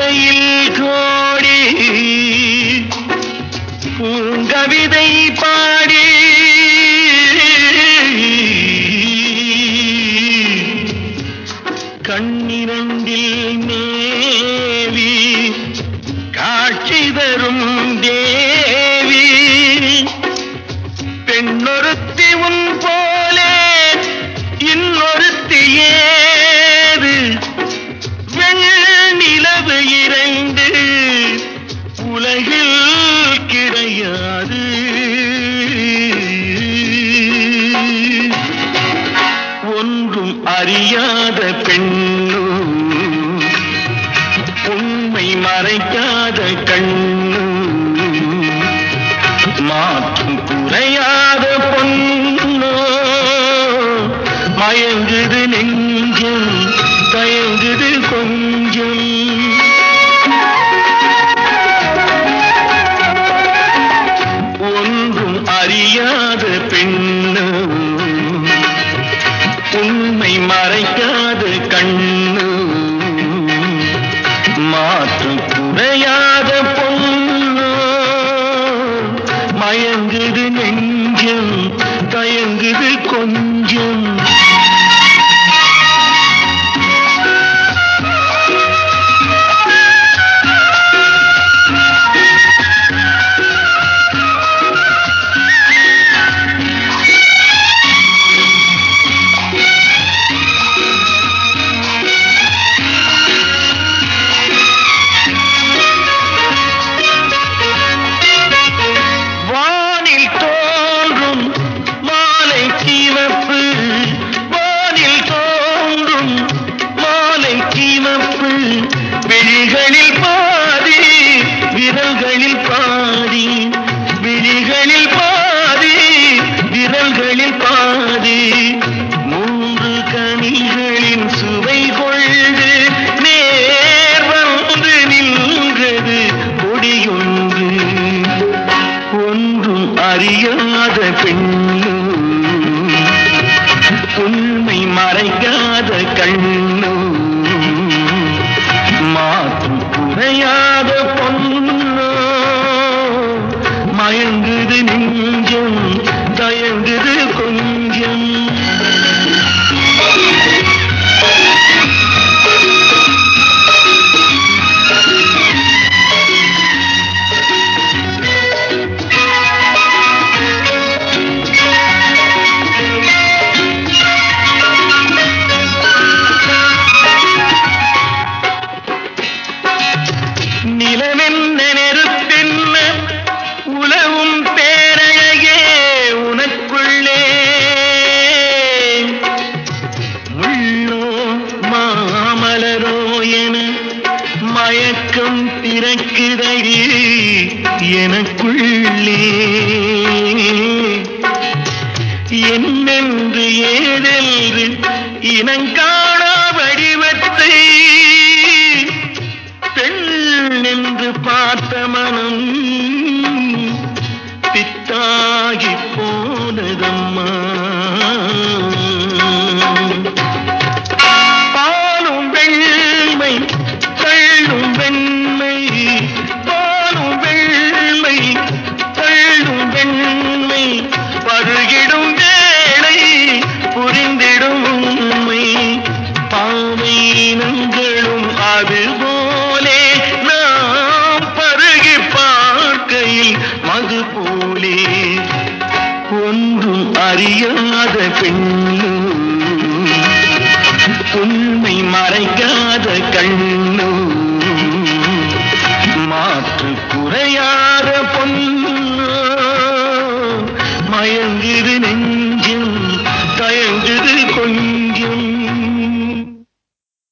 வாழ்க்கையில் அறியாத பெண்ணும் உண்மை மறைக்காத கண்ணும் மாற்றும் குறையாத பொன்னோ மயங்குது நெஞ்சும் அறியாத பெண்ணும் உண்மை மறைக்காத கண்ணும் மாற்றும் குறையாத பொண்ணோ மயங்குது நீ பிறக்குதடி எனக்குள்ளே. என்னென்று ஏதென்று இனங்காண உண்மை மறைக்காத கண்